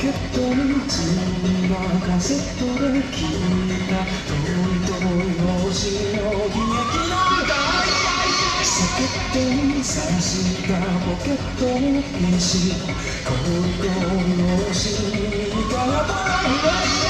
ケットに積んだカセットで聞いた遠い遠い星の悲劇なんだサケットに刺したポケットの石コリコリの星に輝く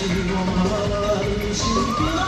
中央を回る神秘の